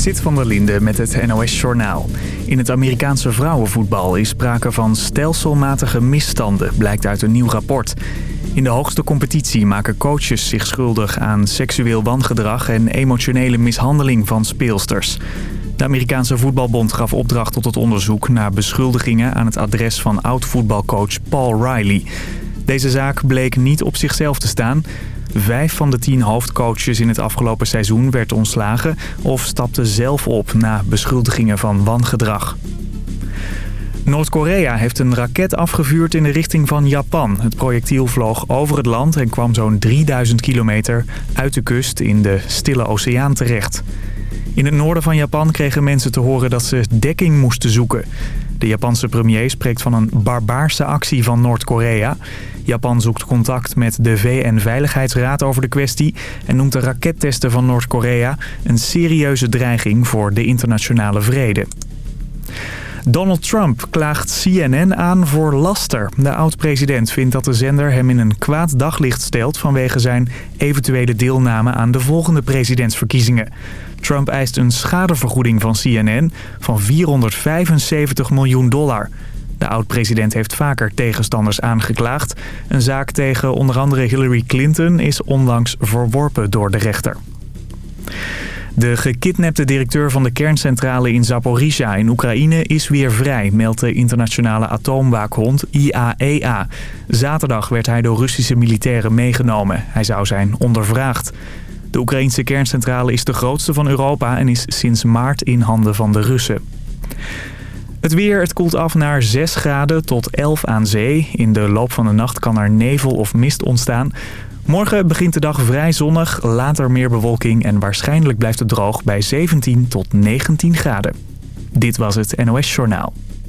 Sit van der Linde met het NOS-journaal. In het Amerikaanse vrouwenvoetbal is sprake van stelselmatige misstanden, blijkt uit een nieuw rapport. In de hoogste competitie maken coaches zich schuldig aan seksueel wangedrag en emotionele mishandeling van speelsters. De Amerikaanse voetbalbond gaf opdracht tot het onderzoek naar beschuldigingen aan het adres van oud-voetbalcoach Paul Riley. Deze zaak bleek niet op zichzelf te staan. Vijf van de tien hoofdcoaches in het afgelopen seizoen werd ontslagen of stapte zelf op na beschuldigingen van wangedrag. Noord-Korea heeft een raket afgevuurd in de richting van Japan. Het projectiel vloog over het land en kwam zo'n 3000 kilometer uit de kust in de Stille Oceaan terecht. In het noorden van Japan kregen mensen te horen dat ze dekking moesten zoeken. De Japanse premier spreekt van een barbaarse actie van Noord-Korea. Japan zoekt contact met de VN-veiligheidsraad over de kwestie... en noemt de rakettesten van Noord-Korea een serieuze dreiging voor de internationale vrede. Donald Trump klaagt CNN aan voor laster. De oud-president vindt dat de zender hem in een kwaad daglicht stelt... vanwege zijn eventuele deelname aan de volgende presidentsverkiezingen. Trump eist een schadevergoeding van CNN van 475 miljoen dollar. De oud-president heeft vaker tegenstanders aangeklaagd. Een zaak tegen onder andere Hillary Clinton is onlangs verworpen door de rechter. De gekidnapte directeur van de kerncentrale in Zaporizhia in Oekraïne is weer vrij, meldt de internationale atoomwaakhond IAEA. E Zaterdag werd hij door Russische militairen meegenomen. Hij zou zijn ondervraagd. De Oekraïnse kerncentrale is de grootste van Europa en is sinds maart in handen van de Russen. Het weer, het koelt af naar 6 graden tot 11 aan zee. In de loop van de nacht kan er nevel of mist ontstaan. Morgen begint de dag vrij zonnig, later meer bewolking en waarschijnlijk blijft het droog bij 17 tot 19 graden. Dit was het NOS Journaal.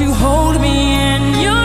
you hold me in your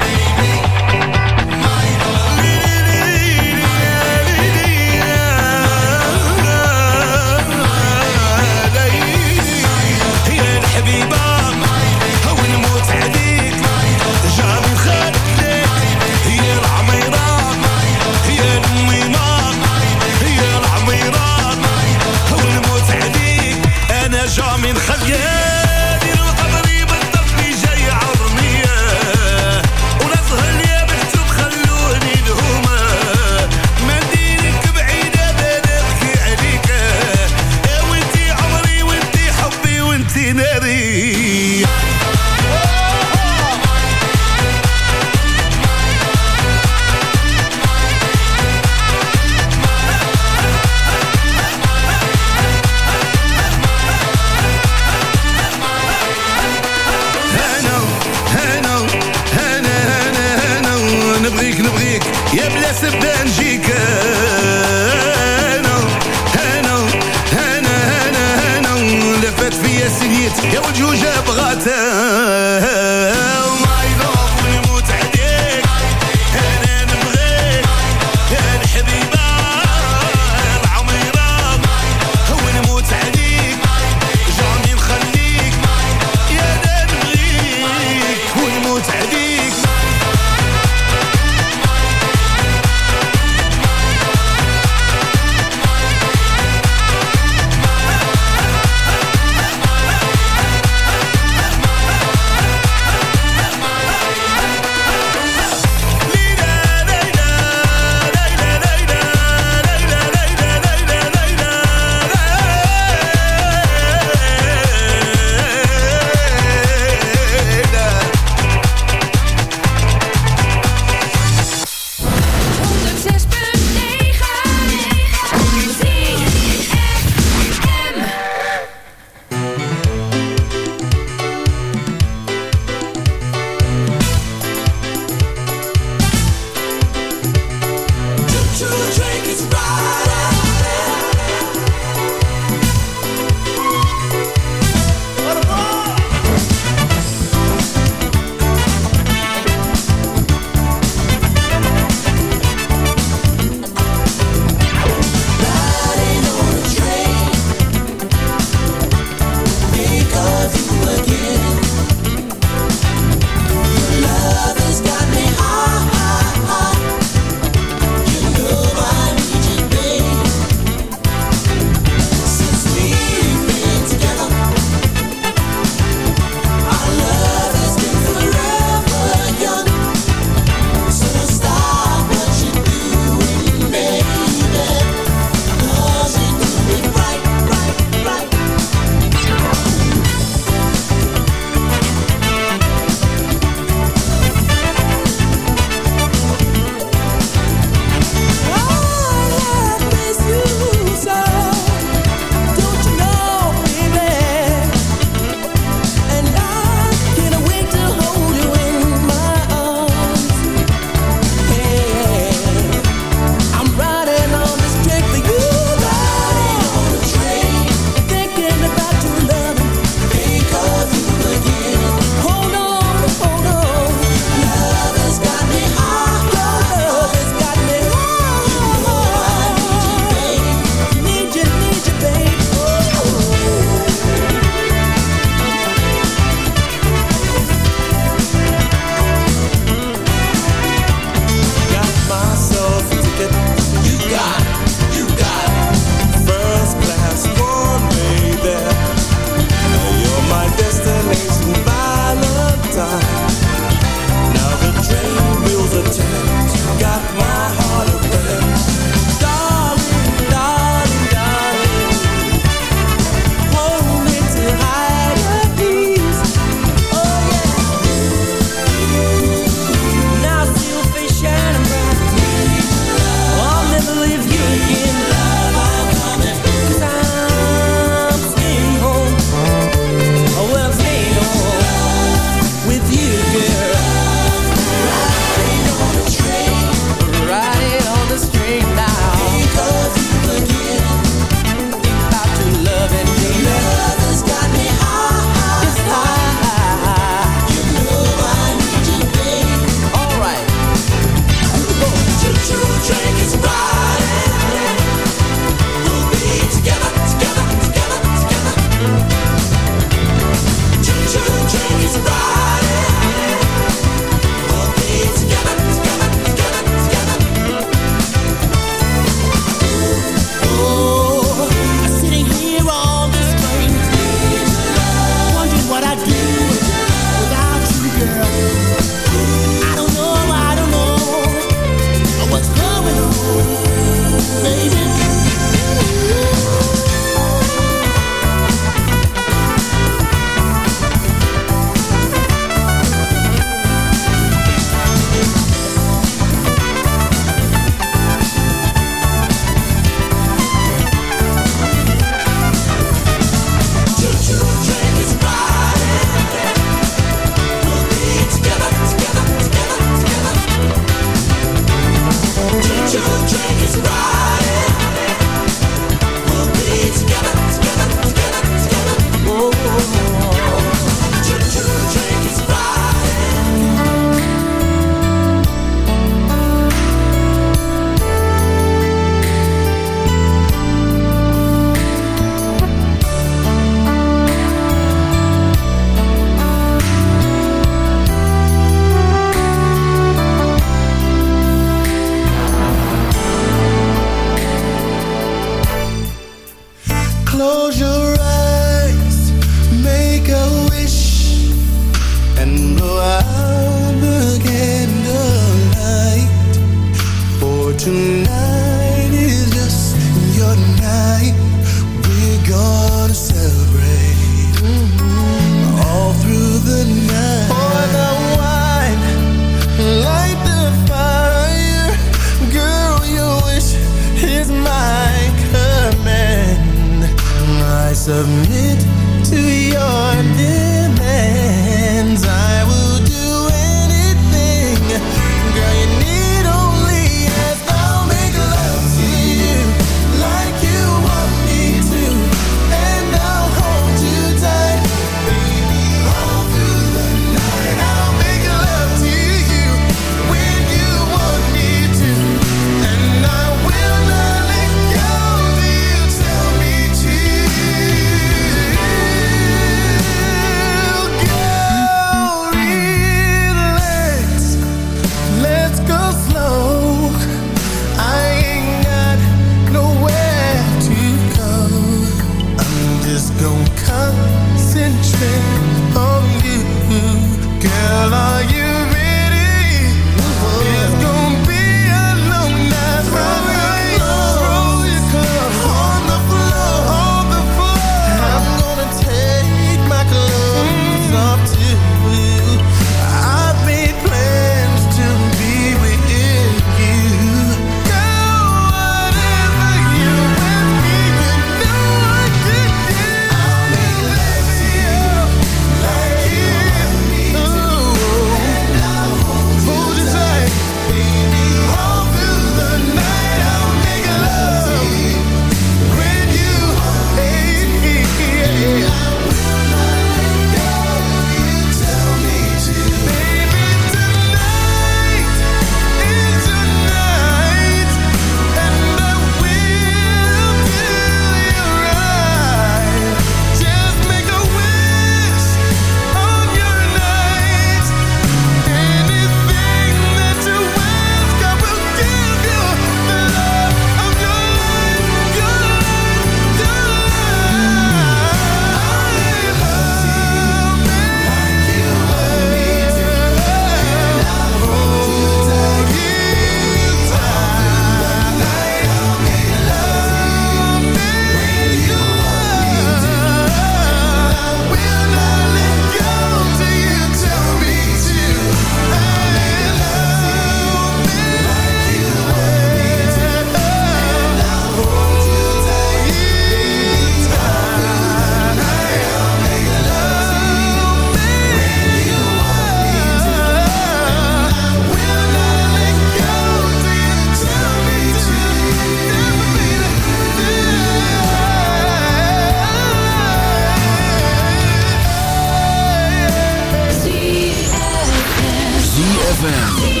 ZFM.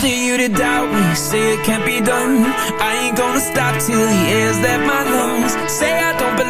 Dare you to doubt me, say it can't be done. I ain't gonna stop till the air's left my lungs. Say I don't belong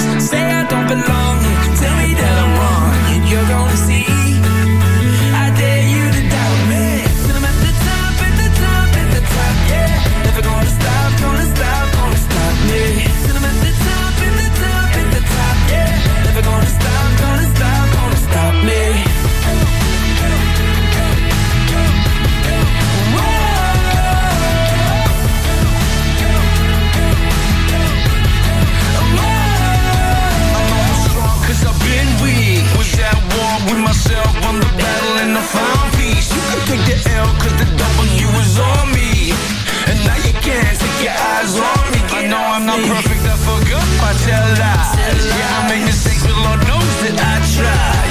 I'm perfect, I forgot my tell lies Yeah, I make mistakes, but Lord knows that I try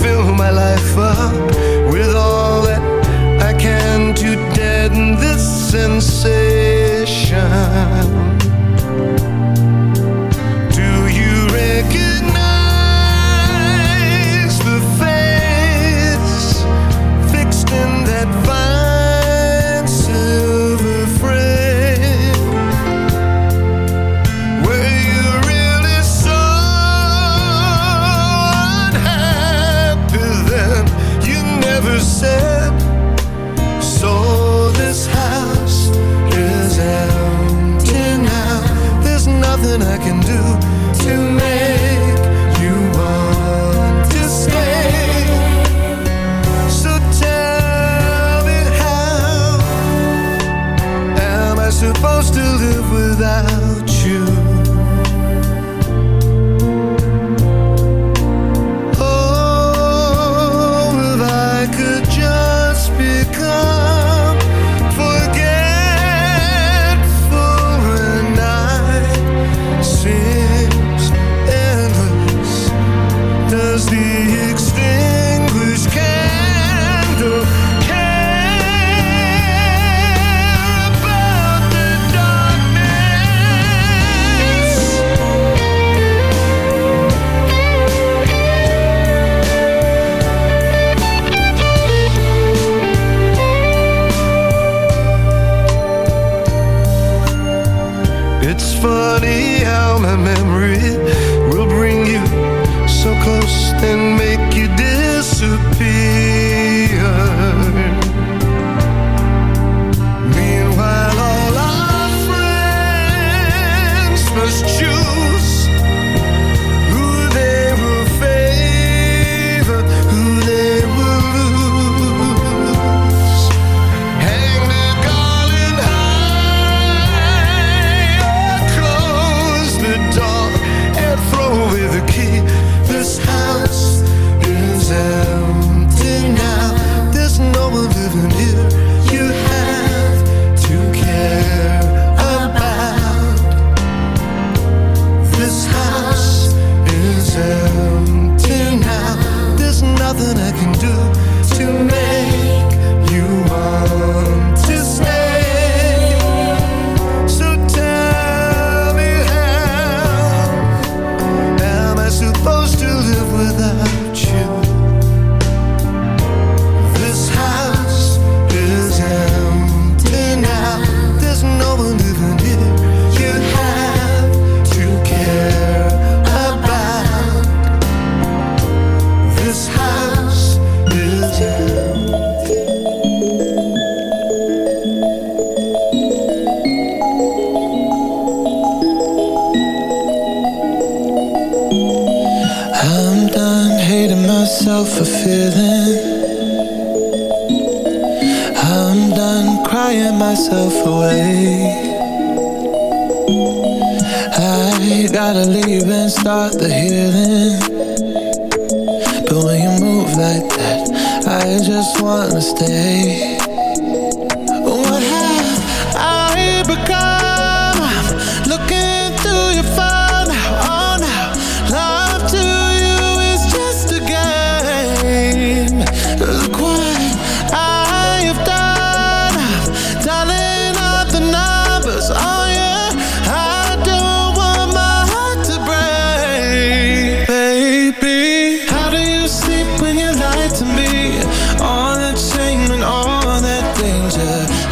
fill my life up with all that I can to deaden this sensation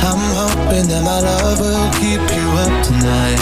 I'm hoping that my love will keep you up tonight.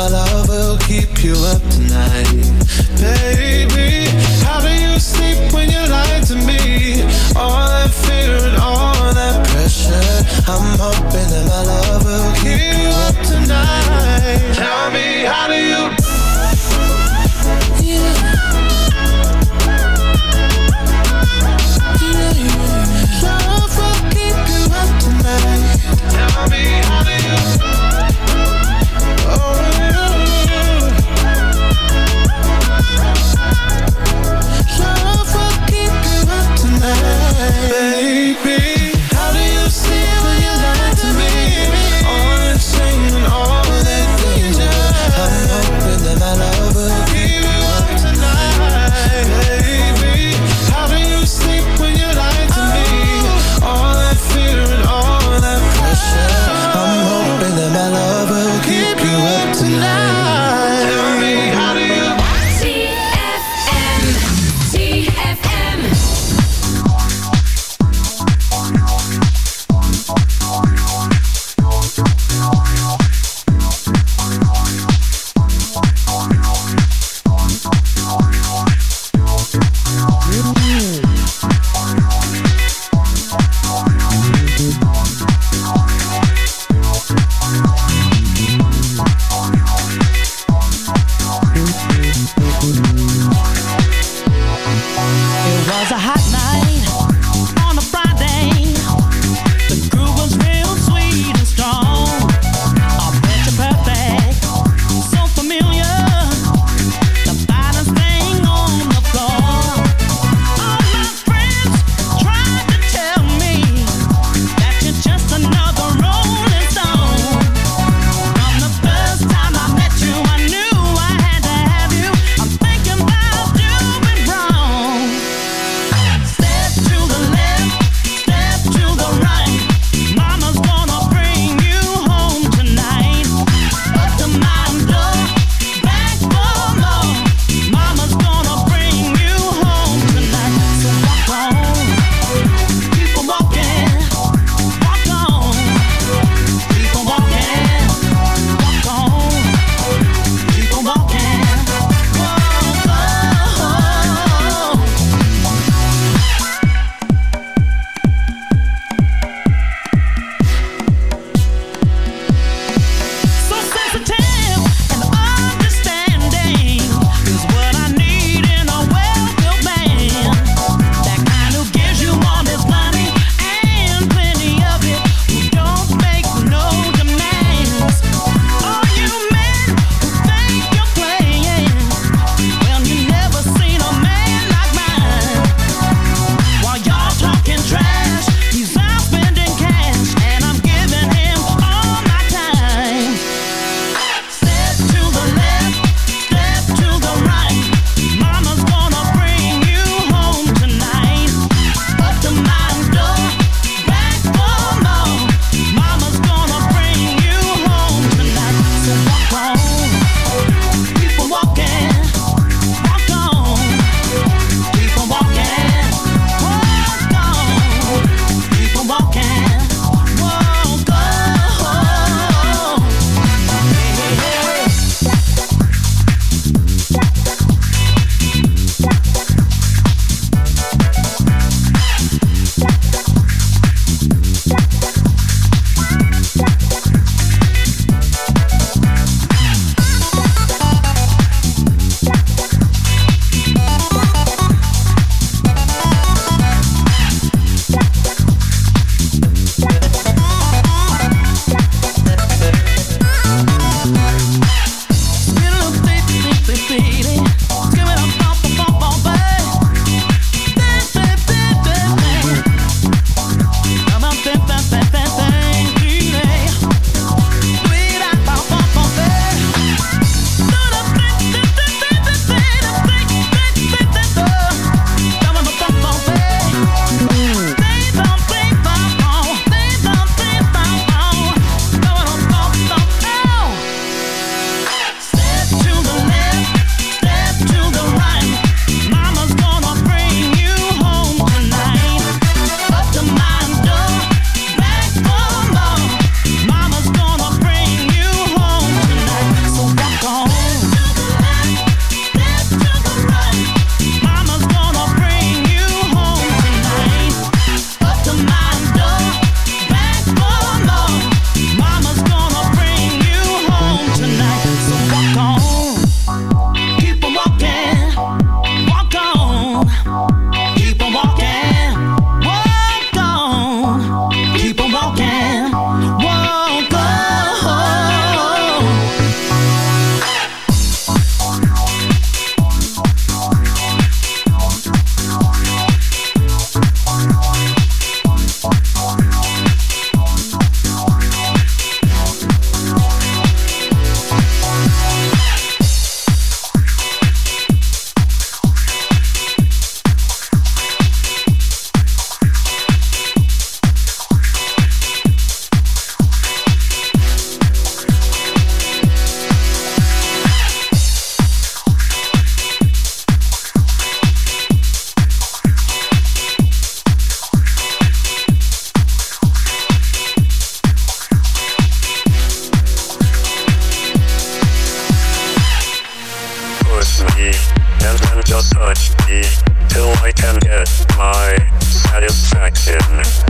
my love will keep you up. I can get my satisfaction.